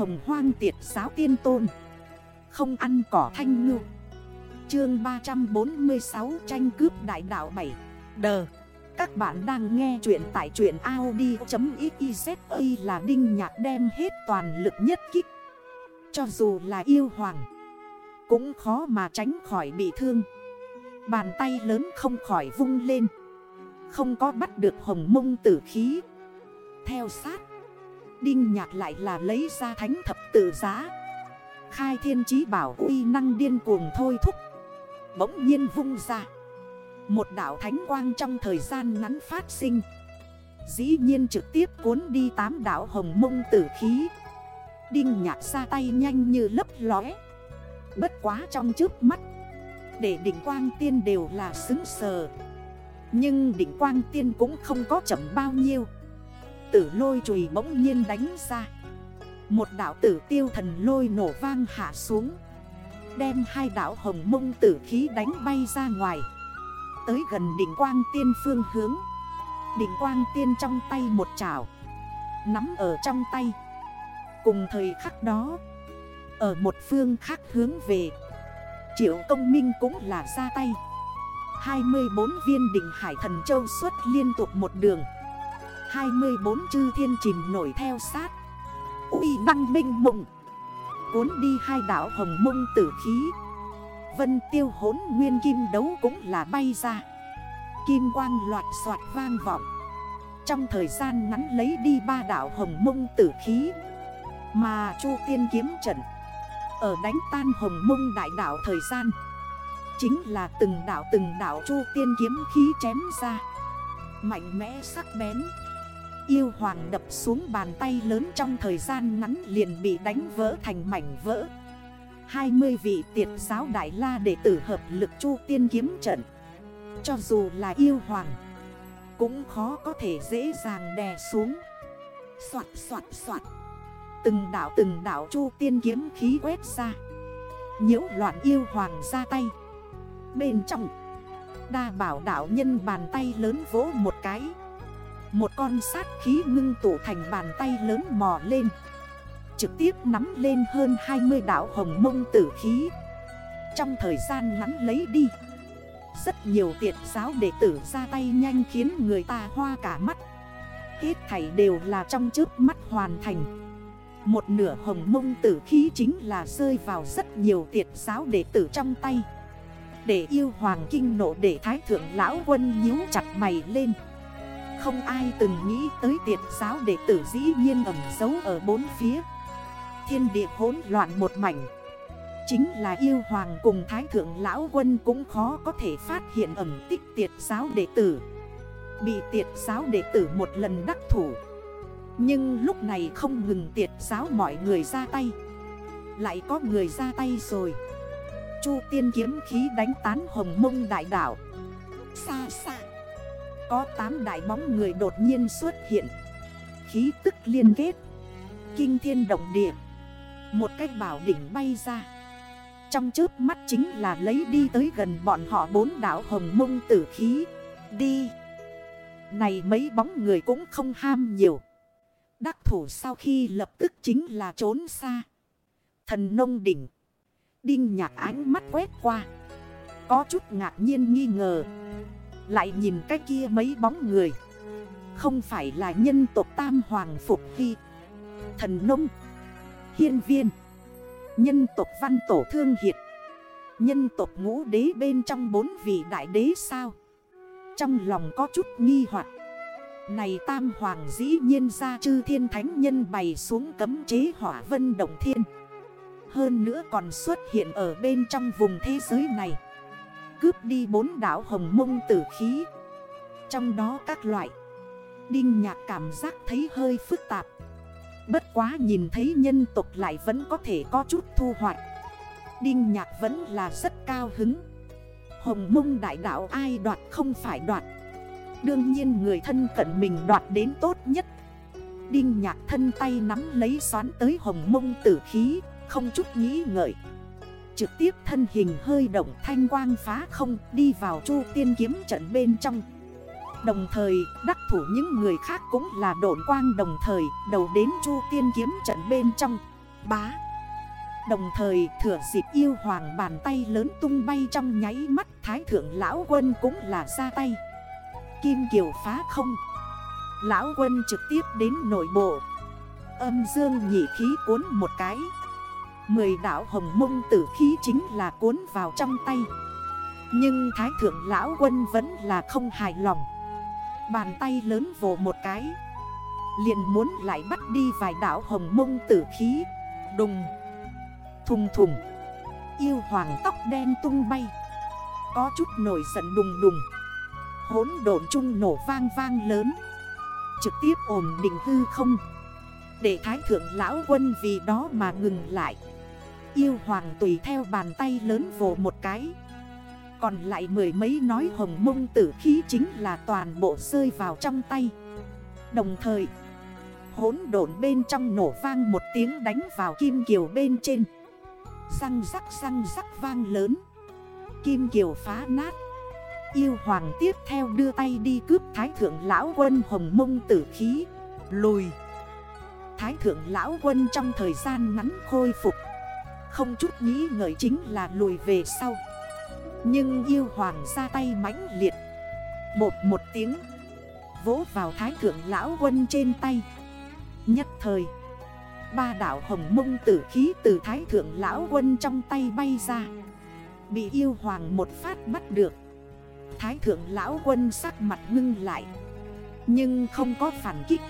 hồng hoang tiệt giáo tiên tôn. Không ăn cỏ thanh ngư. Chương 346 tranh cướp đại đạo 7 Đờ. Các bạn đang nghe chuyện tại chuyện Audi.xyz là đinh nhạc đem hết toàn lực nhất kích. Cho dù là yêu hoàng, Cũng khó mà tránh khỏi bị thương. Bàn tay lớn không khỏi vung lên. Không có bắt được hồng mông tử khí. Theo sát Đinh nhạc lại là lấy ra thánh thập tự giá. Khai thiên chí bảo uy năng điên cuồng thôi thúc. Bỗng nhiên vung ra. Một đảo thánh quang trong thời gian ngắn phát sinh. Dĩ nhiên trực tiếp cuốn đi tám đảo hồng mông tử khí. Đinh nhạc ra tay nhanh như lấp lóe. Bất quá trong trước mắt, Để đỉnh quang tiên đều là xứng sờ. Nhưng đỉnh quang tiên cũng không có chậm bao nhiêu. Tử lôi chùy bỗng nhiên đánh ra. Một đảo tử tiêu thần lôi nổ vang hạ xuống, Đem hai đảo hồng mông tử khí đánh bay ra ngoài. Tới gần đỉnh quang tiên phương hướng, Đỉnh quang tiên trong tay một chảo, Nắm ở trong tay. Cùng thời khắc đó, Ở một phương khác hướng về, Triệu công minh cũng là ra tay. 24 viên đỉnh hải thần châu xuất liên tục một đường. 24 chư thiên chìm nổi theo sát. Uy năng minh mộng. Cuốn đi hai đảo hồng mông tử khí. Vân tiêu hốn nguyên kim đấu cũng là bay ra. Kim quang loạt soạt vang vọng. Trong thời gian ngắn lấy đi ba đảo hồng mông tử khí. Mà chu tiên kiếm trận. Ở đánh tan hồng mông đại đảo thời gian. Chính là từng đảo từng đảo chu tiên kiếm khí chém ra. Mạnh mẽ sắc bén. Yêu hoàng đập xuống bàn tay lớn trong thời gian ngắn liền bị đánh vỡ thành mảnh vỡ. 20 vị tiệt giáo đại la đệ tử hợp lực chu tiên kiếm trận. Cho dù là yêu hoàng, Cũng khó có thể dễ dàng đè xuống. Xoạt xoạt xoạt. Từng đảo từng đảo chu tiên kiếm khí quét ra. Nhiễu loạn yêu hoàng ra tay. Bên trong, Đa bảo đảo nhân bàn tay lớn vỗ một cái một con sát khí ngưng tụ thành bàn tay lớn mò lên. Trực tiếp nắm lên hơn 20 đảo hồng mông tử khí. Trong thời gian ngắn lấy đi, Rất nhiều tiệt giáo đệ tử ra tay nhanh khiến người ta hoa cả mắt. Hết thảy đều là trong trước mắt hoàn thành. Một nửa hồng mông tử khí chính là rơi vào rất nhiều tiệt giáo đệ tử trong tay. Để yêu hoàng kinh nộ để thái thượng lão quân nhíu chặt mày lên không ai từng nghĩ tới tiệt giáo đệ tử dĩ nhiên ẩm giấu ở bốn phía. Thiên địa hỗn loạn một mảnh. Chính là yêu hoàng cùng thái thượng lão quân cũng khó có thể phát hiện ẩm tích tiệt giáo đệ tử. Bị tiệt giáo đệ tử một lần đắc thủ. Nhưng lúc này không ngừng tiệt giáo mọi người ra tay. Lại có người ra tay rồi. Chu tiên kiếm khí đánh tán hồng mông đại đảo Xa xa có 8 đại bóng người đột nhiên xuất hiện. Khí tức liên kết, Kinh thiên động địa, Một cái bảo đỉnh bay ra. Trong trước mắt chính là lấy đi tới gần bọn họ bốn đảo hồng mông tử khí, Đi. Này mấy bóng người cũng không ham nhiều. Đắc thủ sau khi lập tức chính là trốn xa. Thần nông đỉnh, Đinh nhạc ánh mắt quét qua. Có chút ngạc nhiên nghi ngờ lại nhìn cái kia mấy bóng người. Không phải là nhân tộc Tam Hoàng Phục Hy, Thần Nông, Hiên Viên. Nhân tộc Văn Tổ Thương Hiệt, Nhân tộc ngũ đế bên trong bốn vị đại đế sao? Trong lòng có chút nghi hoặc. Này Tam Hoàng dĩ nhiên ra chư thiên thánh nhân bày xuống cấm chế hỏa vân động thiên. Hơn nữa còn xuất hiện ở bên trong vùng thế giới này cướp đi bốn đảo hồng mông tử khí. Trong đó các loại Đinh nhạc cảm giác thấy hơi phức tạp. Bất quá nhìn thấy nhân tục lại vẫn có thể có chút thu hoạch. Đinh nhạc vẫn là rất cao hứng. Hồng mông đại đảo ai đoạt không phải đoạt. Đương nhiên người thân cận mình đoạt đến tốt nhất. Đinh nhạc thân tay nắm lấy xoán tới hồng mông tử khí, Không chút nghĩ ngợi. Trực tiếp thân hình hơi động thanh quang phá không, đi vào chu tiên kiếm trận bên trong. Đồng thời, đắc thủ những người khác cũng là độn quang đồng thời, đầu đến chu tiên kiếm trận bên trong. Bá. Đồng thời, thừa dịp yêu hoàng bàn tay lớn tung bay trong nháy mắt, Thái thượng lão quân cũng là ra tay. Kim kiều phá không. Lão quân trực tiếp đến nội bộ. Âm dương nhị khí cuốn một cái. Mười đảo hồng mông tử khí chính là cuốn vào trong tay. Nhưng thái thượng lão quân vẫn là không hài lòng. Bàn tay lớn vồ một cái. Liền muốn lại bắt đi vài đảo hồng mông tử khí. Đùng. Thùng thùng. Yêu hoàng tóc đen tung bay. Có chút nổi giận đùng đùng. Hốn độn chung nổ vang vang lớn. Trực tiếp ổn định hư không. Để thái thượng lão quân vì đó mà ngừng lại. Yêu hoàng tùy theo bàn tay lớn vồ một cái. Còn lại mười mấy nói hồng mông tử khí chính là toàn bộ rơi vào trong tay. Đồng thời Hốn độn bên trong nổ vang một tiếng đánh vào kim kiều bên trên. Răng rắc răng rắc vang lớn. Kim kiều phá nát. Yêu hoàng tiếp theo đưa tay đi cướp thái thượng lão quân hồng mông tử khí. Lùi. Thái thượng lão quân trong thời gian ngắn khôi phục. Không chút nghĩ ngợi chính là lùi về sau. Nhưng yêu hoàng ra tay mãnh liệt. Một một tiếng, Vỗ vào thái thượng lão quân trên tay. Nhất thời, Ba đảo hồng mông tử khí từ thái thượng lão quân trong tay bay ra. Bị yêu hoàng một phát bắt được. Thái thượng lão quân sắc mặt ngưng lại. Nhưng không có phản kích,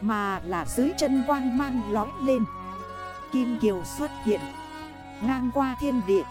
Mà là dưới chân quang mang lói lên. Kim Kiều xuất hiện. Ngang qua thiên địa.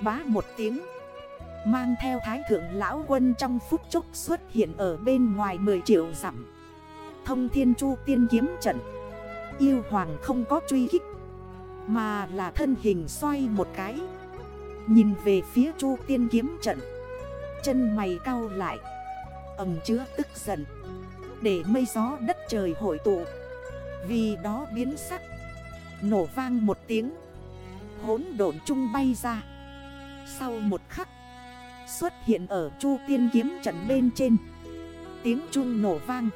Bá một tiếng, Mang theo thái thượng lão quân trong phút chốc xuất hiện ở bên ngoài 10 triệu dặm. Thông thiên chu tiên kiếm trận, Yêu hoàng không có truy kích, Mà là thân hình xoay một cái. Nhìn về phía chu tiên kiếm trận, Chân mày cau lại, Ẩm chứa tức giận, Để mây gió đất trời hội tụ. Vì đó biến sắc, Nổ vang một tiếng. Hốn độn trung bay ra. Sau một khắc, Xuất hiện ở chu tiên kiếm trận bên trên. Tiếng chung nổ vang.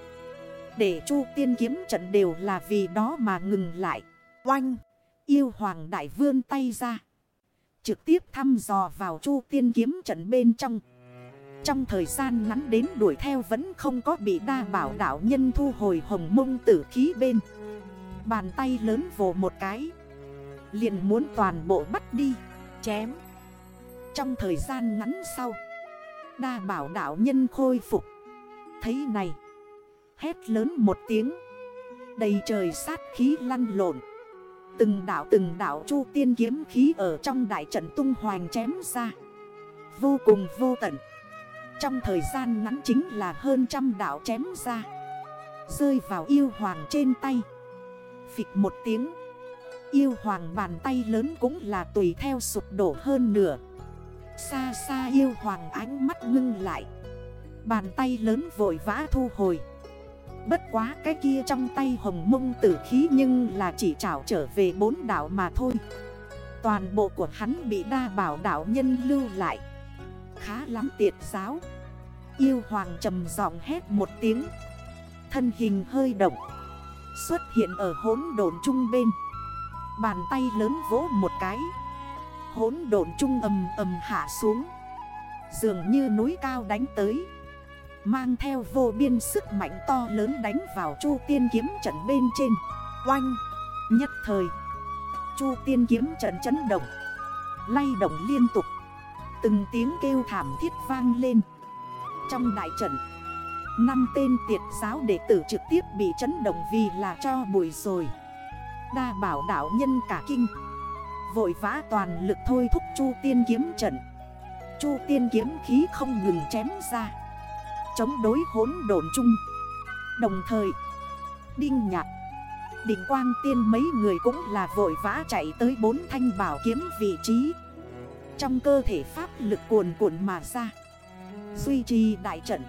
Để chu tiên kiếm trận đều là vì đó mà ngừng lại. Oanh! Yêu hoàng đại vương tay ra. Trực tiếp thăm dò vào chu tiên kiếm trận bên trong. Trong thời gian ngắn đến đuổi theo vẫn không có bị đa bảo đảo nhân thu hồi hồng mông tử khí bên. Bàn tay lớn vồ một cái liền muốn toàn bộ bắt đi, chém. Trong thời gian ngắn sau Đa bảo đảo nhân khôi phục. Thấy này Hét lớn một tiếng Đầy trời sát khí lăn lộn. Từng đảo từng đảo chu tiên kiếm khí ở trong đại trận tung hoành chém ra. Vô cùng vô tận. Trong thời gian ngắn chính là hơn trăm đảo chém ra. Rơi vào yêu hoàng trên tay. Phịch một tiếng. Yêu hoàng bàn tay lớn cũng là tùy theo sụp đổ hơn nửa. Xa xa yêu hoàng ánh mắt ngưng lại. Bàn tay lớn vội vã thu hồi. Bất quá cái kia trong tay hồng mông tử khí nhưng là chỉ trảo trở về bốn đảo mà thôi. Toàn bộ của hắn bị đa bảo đảo nhân lưu lại. Khá lắm tiệt giáo. Yêu hoàng trầm giọng hét một tiếng. Thân hình hơi động. Xuất hiện ở hốn đồn trung bên. Bàn tay lớn vỗ một cái. Hốn độn trung ầm ầm hạ xuống. Dường như núi cao đánh tới. Mang theo vô biên sức mạnh to lớn đánh vào chu tiên kiếm trận bên trên. Oanh! Nhất thời, Chu tiên kiếm trận chấn động. Lay động liên tục. Từng tiếng kêu thảm thiết vang lên. Trong đại trận, Năm tên tiệt giáo đệ tử trực tiếp bị chấn động vì là cho bụi rồi. Đa bảo đảo nhân cả kinh. Vội vã toàn lực thôi thúc chu tiên kiếm trận. Chu tiên kiếm khí không ngừng chém ra. Chống đối hốn đồn chung. Đồng thời, Đinh nhạc, Đỉnh quang tiên mấy người cũng là vội vã chạy tới bốn thanh bảo kiếm vị trí. Trong cơ thể pháp lực cuồn cuộn mà ra. Duy trì đại trận.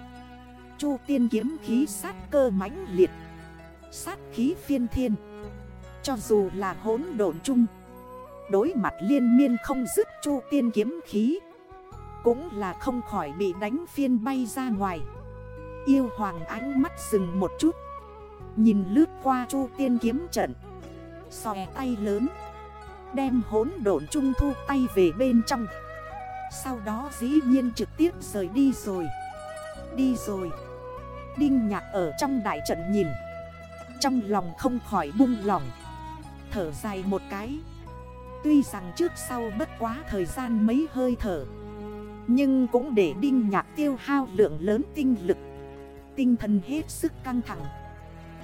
Chu tiên kiếm khí sát cơ mãnh liệt. Sát khí phiên thiên. Cho dù là hỗn độn chung. Đối mặt liên miên không dứt chu tiên kiếm khí, Cũng là không khỏi bị đánh phiên bay ra ngoài. Yêu hoàng ánh mắt dừng một chút, Nhìn lướt qua chu tiên kiếm trận, Xòe tay lớn, Đem hốn độn trung thu tay về bên trong. Sau đó dĩ nhiên trực tiếp rời đi rồi. Đi rồi. Đinh nhạc ở trong đại trận nhìn, Trong lòng không khỏi bung lòng. Thở dài một cái. Tuy rằng trước sau bất quá thời gian mấy hơi thở, Nhưng cũng để đinh nhạc tiêu hao lượng lớn tinh lực, Tinh thần hết sức căng thẳng.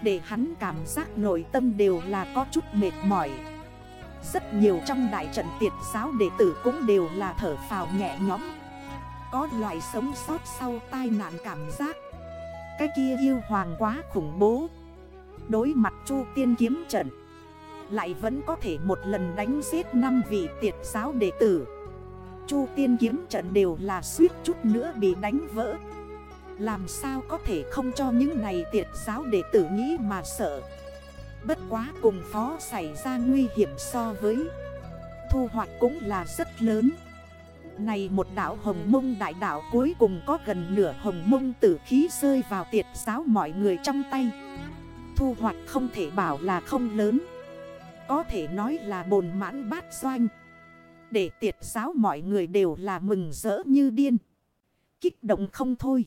Để hắn cảm giác nội tâm đều là có chút mệt mỏi. Rất nhiều trong đại trận tiệt giáo đệ tử cũng đều là thở phào nhẹ nhõm. Có loại sống sót sau tai nạn cảm giác. Cái kia yêu hoàng quá khủng bố. Đối mặt chu tiên kiếm trận lại vẫn có thể một lần đánh giết 5 vị tiệt giáo đệ tử. Chu tiên kiếm trận đều là suýt chút nữa bị đánh vỡ. Làm sao có thể không cho những này tiệt giáo đệ tử nghĩ mà sợ? Bất quá cùng phó xảy ra nguy hiểm so với Thu hoạch cũng là rất lớn. Này một đảo hồng mông đại đảo cuối cùng có gần nửa hồng mông tử khí rơi vào tiệt giáo mọi người trong tay. Thu hoạch không thể bảo là không lớn có thể nói là bồn mãn bát doanh. Để tiệt giáo mọi người đều là mừng rỡ như điên. Kích động không thôi.